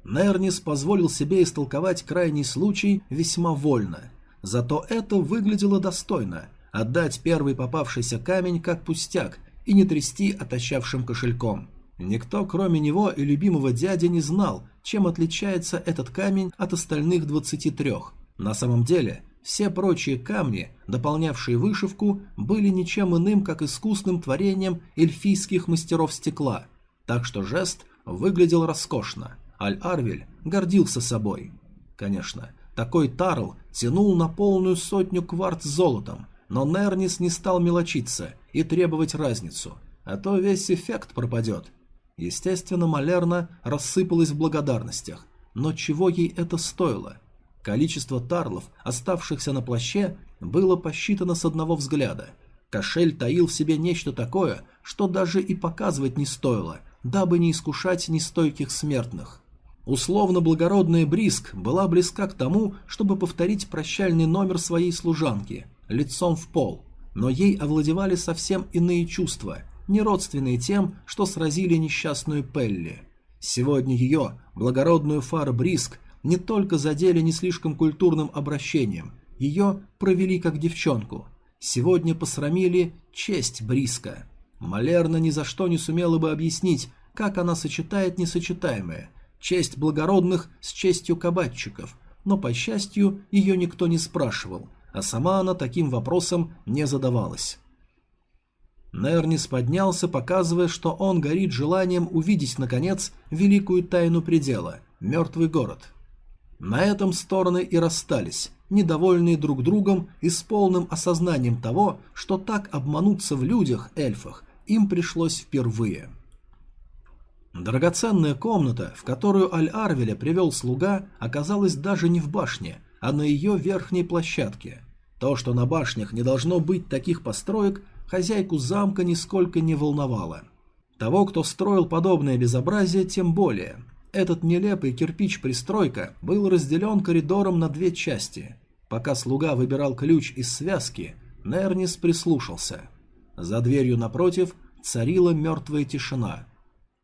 [SPEAKER 1] Нернис позволил себе истолковать крайний случай весьма вольно. Зато это выглядело достойно – отдать первый попавшийся камень как пустяк и не трясти отощавшим кошельком. Никто, кроме него и любимого дяди, не знал, чем отличается этот камень от остальных 23. На самом деле, все прочие камни, дополнявшие вышивку, были ничем иным, как искусным творением эльфийских мастеров стекла, так что жест выглядел роскошно. Аль-Арвель гордился собой. Конечно, такой Тарл тянул на полную сотню кварт золотом, но Нернис не стал мелочиться и требовать разницу, а то весь эффект пропадет. Естественно, Малерна рассыпалась в благодарностях, но чего ей это стоило – Количество тарлов, оставшихся на плаще, было посчитано с одного взгляда. Кошель таил в себе нечто такое, что даже и показывать не стоило, дабы не искушать нестойких смертных. Условно благородная Бриск была близка к тому, чтобы повторить прощальный номер своей служанки, лицом в пол, но ей овладевали совсем иные чувства, не родственные тем, что сразили несчастную Пелли. Сегодня ее, благородную Фар Бриск, не только задели не слишком культурным обращением, ее провели как девчонку. Сегодня посрамили честь Бриска. Малерна ни за что не сумела бы объяснить, как она сочетает несочетаемое – честь благородных с честью кабачиков, но, по счастью, ее никто не спрашивал, а сама она таким вопросом не задавалась. Нернис поднялся, показывая, что он горит желанием увидеть, наконец, великую тайну предела – мертвый город – на этом стороны и расстались, недовольные друг другом и с полным осознанием того, что так обмануться в людях, эльфах, им пришлось впервые. Драгоценная комната, в которую Аль-Арвеля привел слуга, оказалась даже не в башне, а на ее верхней площадке. То, что на башнях не должно быть таких построек, хозяйку замка нисколько не волновало. Того, кто строил подобное безобразие, тем более – этот нелепый кирпич-пристройка был разделен коридором на две части. Пока слуга выбирал ключ из связки, Нернис прислушался. За дверью напротив царила мертвая тишина.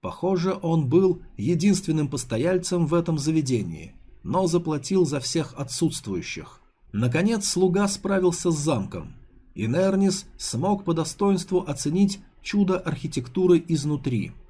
[SPEAKER 1] Похоже, он был единственным постояльцем в этом заведении, но заплатил за всех отсутствующих. Наконец слуга справился с замком, и Нернис смог по достоинству оценить чудо архитектуры изнутри –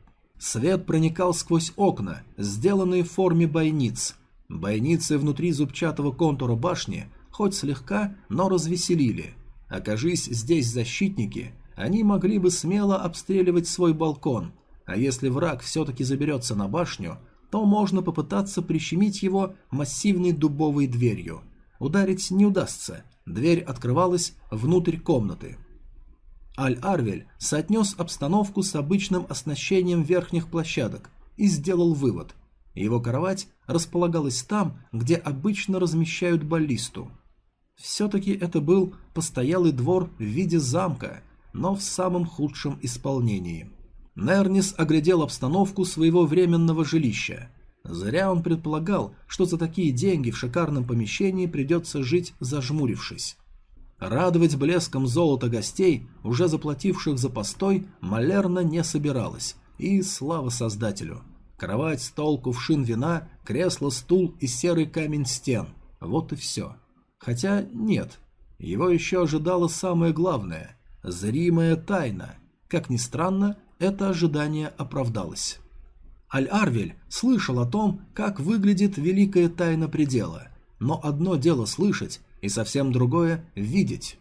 [SPEAKER 1] Свет проникал сквозь окна, сделанные в форме бойниц. Бойницы внутри зубчатого контура башни хоть слегка, но развеселили. Окажись здесь защитники, они могли бы смело обстреливать свой балкон, а если враг все-таки заберется на башню, то можно попытаться прищемить его массивной дубовой дверью. Ударить не удастся, дверь открывалась внутрь комнаты. Аль-Арвель соотнес обстановку с обычным оснащением верхних площадок и сделал вывод. Его кровать располагалась там, где обычно размещают баллисту. Все-таки это был постоялый двор в виде замка, но в самом худшем исполнении. Нернис оглядел обстановку своего временного жилища. Зря он предполагал, что за такие деньги в шикарном помещении придется жить зажмурившись. Радовать блеском золота гостей, уже заплативших за постой, Малерна не собиралась. И слава создателю. Кровать, стол, кувшин вина, кресло, стул и серый камень стен. Вот и все. Хотя нет. Его еще ожидало самое главное – зримая тайна. Как ни странно, это ожидание оправдалось. Аль-Арвель слышал о том, как выглядит великая тайна предела, но одно дело слышать, и совсем другое – видеть.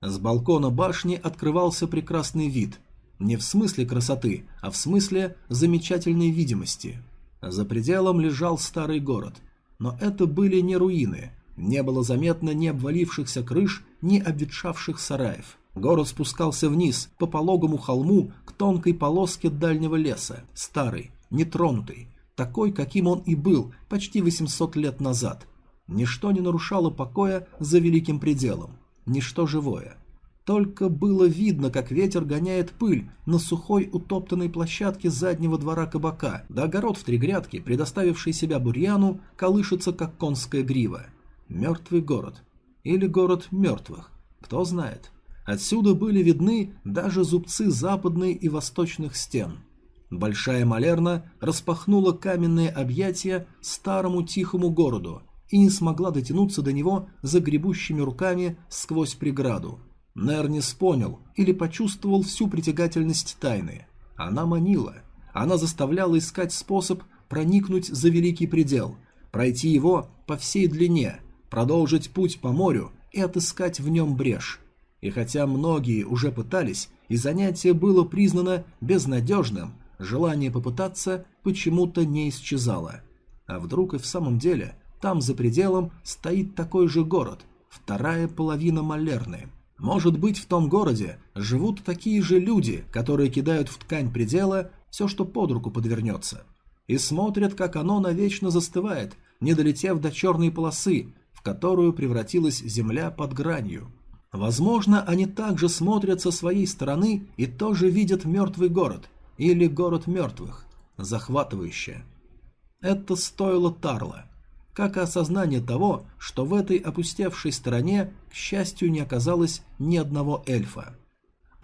[SPEAKER 1] С балкона башни открывался прекрасный вид, не в смысле красоты, а в смысле замечательной видимости. За пределом лежал старый город, но это были не руины, не было заметно ни обвалившихся крыш, ни обветшавших сараев. Город спускался вниз, по пологому холму, к тонкой полоске дальнего леса, старый, нетронутый, такой, каким он и был почти 800 лет назад. Ничто не нарушало покоя за великим пределом, ничто живое. Только было видно, как ветер гоняет пыль на сухой утоптанной площадке заднего двора кабака, да огород в три грядки, предоставивший себя бурьяну, колышется, как конская грива. Мертвый город. Или город мертвых. Кто знает. Отсюда были видны даже зубцы западной и восточных стен. Большая Малерна распахнула каменные объятия старому тихому городу и не смогла дотянуться до него загребущими руками сквозь преграду. Нернис понял или почувствовал всю притягательность тайны. Она манила. Она заставляла искать способ проникнуть за великий предел, пройти его по всей длине, продолжить путь по морю и отыскать в нем брешь. И хотя многие уже пытались, и занятие было признано безнадежным, желание попытаться почему-то не исчезало. А вдруг и в самом деле там за пределом стоит такой же город, вторая половина Малерны. Может быть, в том городе живут такие же люди, которые кидают в ткань предела все, что под руку подвернется, и смотрят, как оно навечно застывает, не долетев до черной полосы, в которую превратилась земля под гранью. Возможно, они также смотрят со своей стороны и тоже видят мертвый город, или город мертвых, захватывающее. Это стоило Тарла, как и осознание того, что в этой опустевшей стороне, к счастью, не оказалось ни одного эльфа.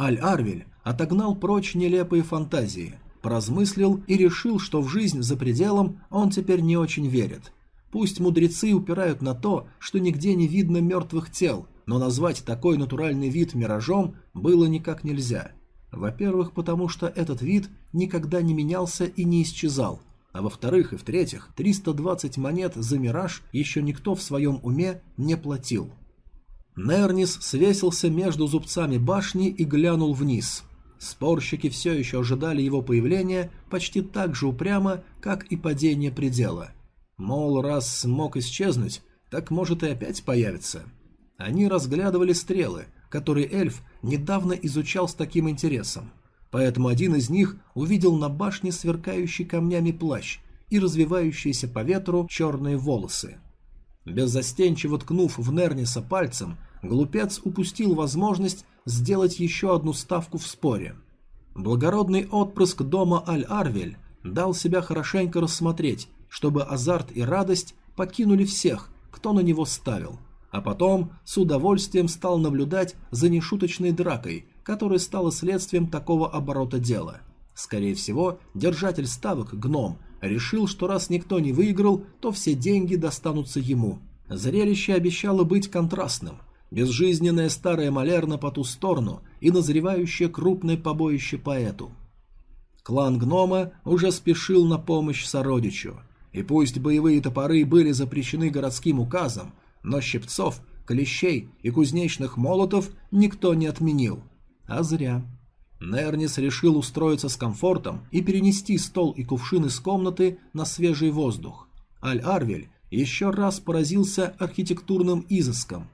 [SPEAKER 1] Аль-Арвель отогнал прочь нелепые фантазии, поразмыслил и решил, что в жизнь за пределом он теперь не очень верит. Пусть мудрецы упирают на то, что нигде не видно мертвых тел, но назвать такой натуральный вид миражом было никак нельзя. Во-первых, потому что этот вид никогда не менялся и не исчезал, а во-вторых и в-третьих, 320 монет за мираж еще никто в своем уме не платил. Нернис свесился между зубцами башни и глянул вниз. Спорщики все еще ожидали его появления почти так же упрямо, как и падение предела. Мол, раз смог исчезнуть, так может и опять появиться. Они разглядывали стрелы, которые эльф недавно изучал с таким интересом. Поэтому один из них увидел на башне сверкающий камнями плащ и развивающиеся по ветру черные волосы. Беззастенчиво ткнув в Нерниса пальцем, глупец упустил возможность сделать еще одну ставку в споре. Благородный отпрыск дома Аль-Арвель дал себя хорошенько рассмотреть, чтобы азарт и радость покинули всех, кто на него ставил – а потом с удовольствием стал наблюдать за нешуточной дракой, которая стала следствием такого оборота дела. Скорее всего, держатель ставок, гном, решил, что раз никто не выиграл, то все деньги достанутся ему. Зрелище обещало быть контрастным. Безжизненная старая малерна по ту сторону и назревающее крупное побоище поэту. Клан гнома уже спешил на помощь сородичу. И пусть боевые топоры были запрещены городским указом, но щипцов, клещей и кузнечных молотов никто не отменил. А зря. Нернис решил устроиться с комфортом и перенести стол и кувшин из комнаты на свежий воздух. Аль-Арвель еще раз поразился архитектурным изыском.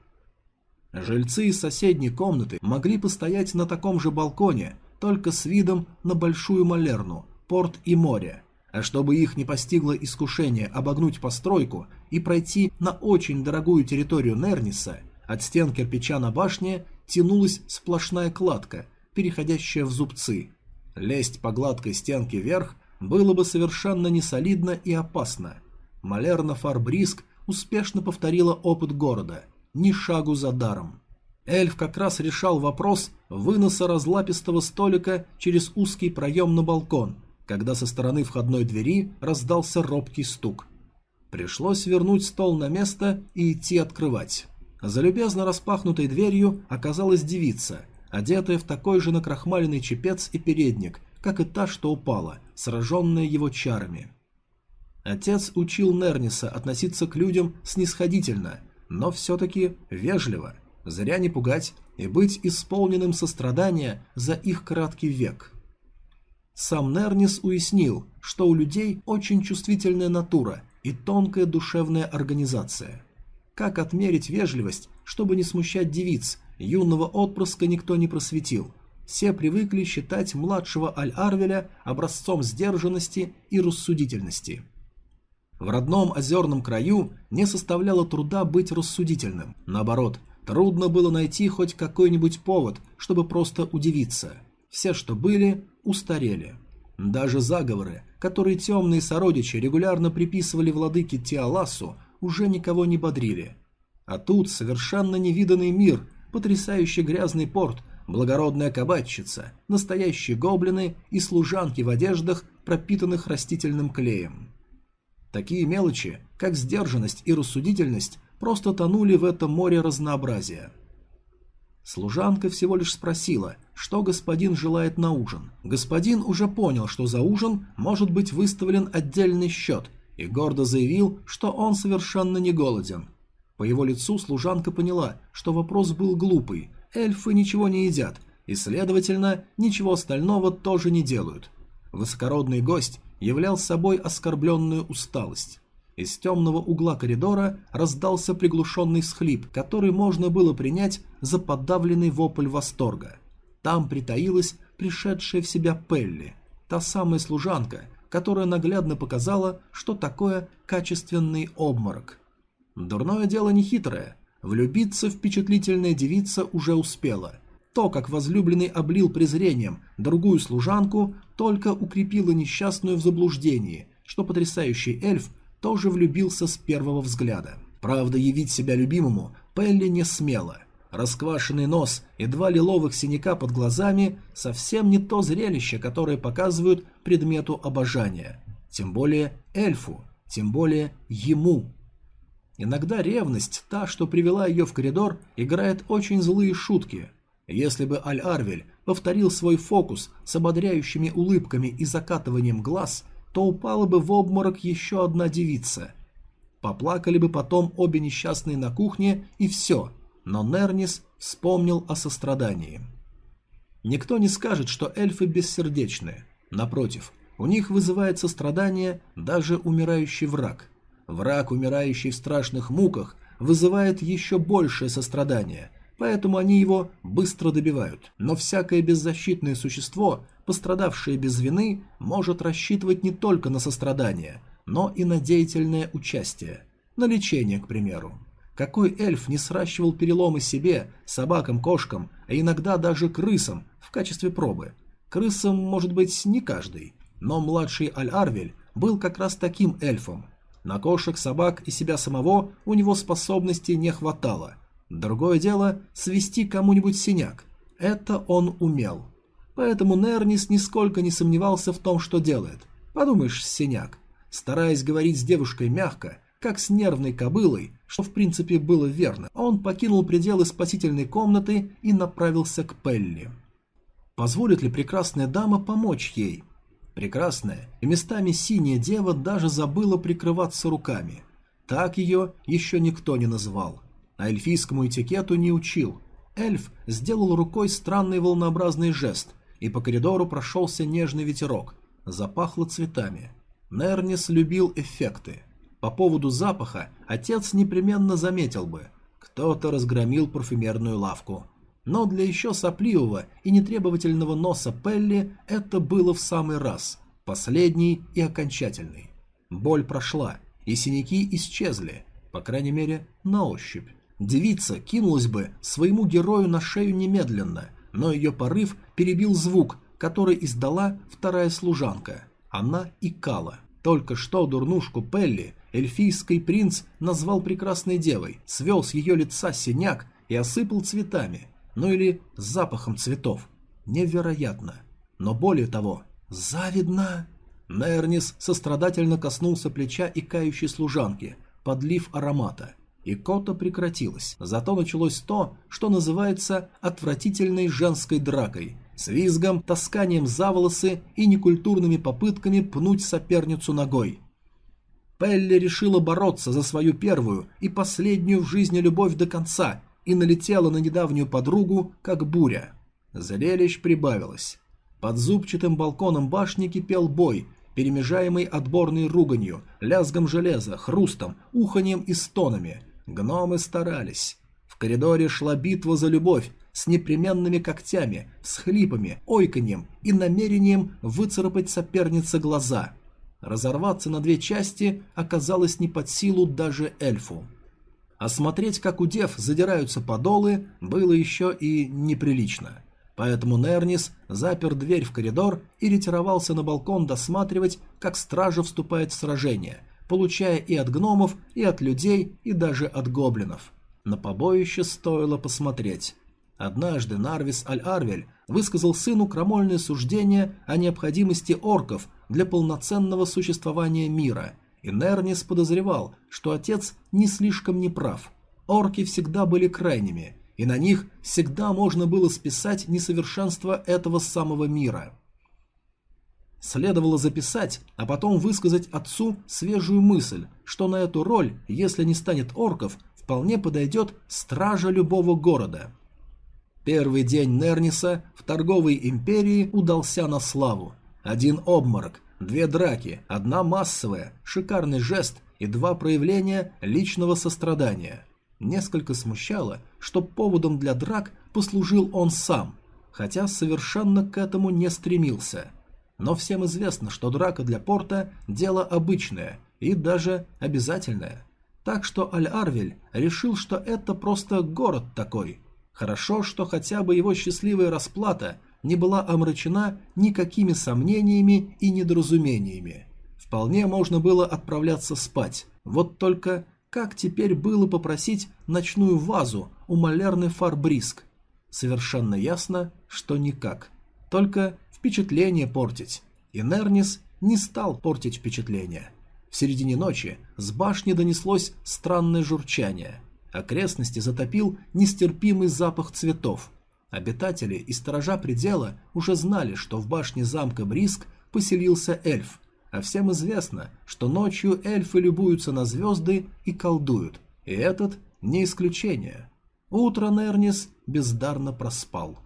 [SPEAKER 1] Жильцы из соседней комнаты могли постоять на таком же балконе, только с видом на Большую Малерну, порт и море. А чтобы их не постигло искушение обогнуть постройку и пройти на очень дорогую территорию Нерниса, от стен кирпича на башне тянулась сплошная кладка, переходящая в зубцы. Лезть по гладкой стенке вверх было бы совершенно несолидно и опасно. Малерна Фарбриск успешно повторила опыт города, ни шагу за даром. Эльф как раз решал вопрос выноса разлапистого столика через узкий проем на балкон, когда со стороны входной двери раздался робкий стук. Пришлось вернуть стол на место и идти открывать. За любезно распахнутой дверью оказалась девица, одетая в такой же накрахмаленный чепец и передник, как и та, что упала, сраженная его чарами. Отец учил Нерниса относиться к людям снисходительно, но все-таки вежливо, зря не пугать и быть исполненным сострадания за их краткий век. Сам Нернис уяснил, что у людей очень чувствительная натура и тонкая душевная организация. Как отмерить вежливость, чтобы не смущать девиц, юного отпрыска никто не просветил. Все привыкли считать младшего Аль-Арвеля образцом сдержанности и рассудительности. В родном озерном краю не составляло труда быть рассудительным. Наоборот, трудно было найти хоть какой-нибудь повод, чтобы просто удивиться. Все, что были, устарели. Даже заговоры, которые темные сородичи регулярно приписывали владыке Тиаласу, уже никого не бодрили. А тут совершенно невиданный мир, потрясающий грязный порт, благородная кабачица, настоящие гоблины и служанки в одеждах, пропитанных растительным клеем. Такие мелочи, как сдержанность и рассудительность, просто тонули в этом море разнообразия. Служанка всего лишь спросила, что господин желает на ужин. Господин уже понял, что за ужин может быть выставлен отдельный счет, и гордо заявил, что он совершенно не голоден. По его лицу служанка поняла, что вопрос был глупый, эльфы ничего не едят, и, следовательно, ничего остального тоже не делают. Высокородный гость являл собой оскорбленную усталость. Из темного угла коридора раздался приглушенный схлип, который можно было принять за подавленный вопль восторга. Там притаилась пришедшая в себя Пелли, та самая служанка, которая наглядно показала, что такое качественный обморок. Дурное дело нехитрое. Влюбиться впечатлительная девица уже успела. То, как возлюбленный облил презрением другую служанку, только укрепило несчастную в заблуждении, что потрясающий эльф тоже влюбился с первого взгляда. Правда, явить себя любимому Пелли не смела. Расквашенный нос и два лиловых синяка под глазами совсем не то зрелище, которое показывают предмету обожания. Тем более эльфу, тем более ему. Иногда ревность, та, что привела ее в коридор, играет очень злые шутки – если бы Аль-Арвель повторил свой фокус с ободряющими улыбками и закатыванием глаз, то упала бы в обморок еще одна девица. Поплакали бы потом обе несчастные на кухне и все, но Нернис вспомнил о сострадании. Никто не скажет, что эльфы бессердечны. Напротив, у них вызывает сострадание даже умирающий враг. Враг, умирающий в страшных муках, вызывает еще большее сострадание – поэтому они его быстро добивают. Но всякое беззащитное существо, пострадавшее без вины, может рассчитывать не только на сострадание, но и на деятельное участие. На лечение, к примеру. Какой эльф не сращивал переломы себе, собакам, кошкам, а иногда даже крысам в качестве пробы? Крысам, может быть, не каждый, но младший Аль-Арвель был как раз таким эльфом. На кошек, собак и себя самого у него способностей не хватало – Другое дело – свести кому-нибудь синяк. Это он умел. Поэтому Нернис нисколько не сомневался в том, что делает. Подумаешь, синяк. Стараясь говорить с девушкой мягко, как с нервной кобылой, что в принципе было верно, он покинул пределы спасительной комнаты и направился к Пелли. Позволит ли прекрасная дама помочь ей? Прекрасная и местами синяя дева даже забыла прикрываться руками. Так ее еще никто не назвал а эльфийскому этикету не учил. Эльф сделал рукой странный волнообразный жест, и по коридору прошелся нежный ветерок. Запахло цветами. Нернис любил эффекты. По поводу запаха отец непременно заметил бы. Кто-то разгромил парфюмерную лавку. Но для еще сопливого и нетребовательного носа Пелли это было в самый раз. Последний и окончательный. Боль прошла, и синяки исчезли, по крайней мере, на ощупь. Девица кинулась бы своему герою на шею немедленно, но ее порыв перебил звук, который издала вторая служанка. Она икала. Только что дурнушку Пелли эльфийский принц назвал прекрасной девой, свел с ее лица синяк и осыпал цветами, ну или запахом цветов. Невероятно. Но более того, завидно. Нернис сострадательно коснулся плеча и кающей служанки, подлив аромата. И кота прекратилась. Зато началось то, что называется отвратительной женской дракой, с визгом, тасканием за волосы и некультурными попытками пнуть соперницу ногой. Пелли решила бороться за свою первую и последнюю в жизни любовь до конца и налетела на недавнюю подругу, как буря. Зрелищ прибавилось. Под зубчатым балконом башни кипел бой, перемежаемый отборной руганью, лязгом железа, хрустом, уханьем и стонами. Гномы старались. В коридоре шла битва за любовь с непременными когтями, с хлипами, ойканьем и намерением выцарапать сопернице глаза. Разорваться на две части оказалось не под силу даже эльфу. Осмотреть, как у дев задираются подолы, было еще и неприлично. Поэтому Нернис запер дверь в коридор и ретировался на балкон досматривать, как стража вступает в сражение, получая и от гномов, и от людей, и даже от гоблинов. На побоище стоило посмотреть. Однажды Нарвис Аль-Арвель высказал сыну крамольное суждение о необходимости орков для полноценного существования мира, и Нернис подозревал, что отец не слишком неправ. Орки всегда были крайними, и на них всегда можно было списать несовершенство этого самого мира. Следовало записать, а потом высказать отцу свежую мысль, что на эту роль, если не станет орков, вполне подойдет стража любого города. Первый день Нерниса в торговой империи удался на славу. Один обморок, две драки, одна массовая, шикарный жест и два проявления личного сострадания – Несколько смущало, что поводом для драк послужил он сам, хотя совершенно к этому не стремился. Но всем известно, что драка для порта – дело обычное и даже обязательное. Так что Аль-Арвель решил, что это просто город такой. Хорошо, что хотя бы его счастливая расплата не была омрачена никакими сомнениями и недоразумениями. Вполне можно было отправляться спать, вот только как теперь было попросить ночную вазу у малярны Фарбриск? Совершенно ясно, что никак. Только впечатление портить. И Нернис не стал портить впечатление. В середине ночи с башни донеслось странное журчание. Окрестности затопил нестерпимый запах цветов. Обитатели и сторожа предела уже знали, что в башне замка Бриск поселился эльф – а всем известно, что ночью эльфы любуются на звезды и колдуют, и этот не исключение. Утро Нернис бездарно проспал.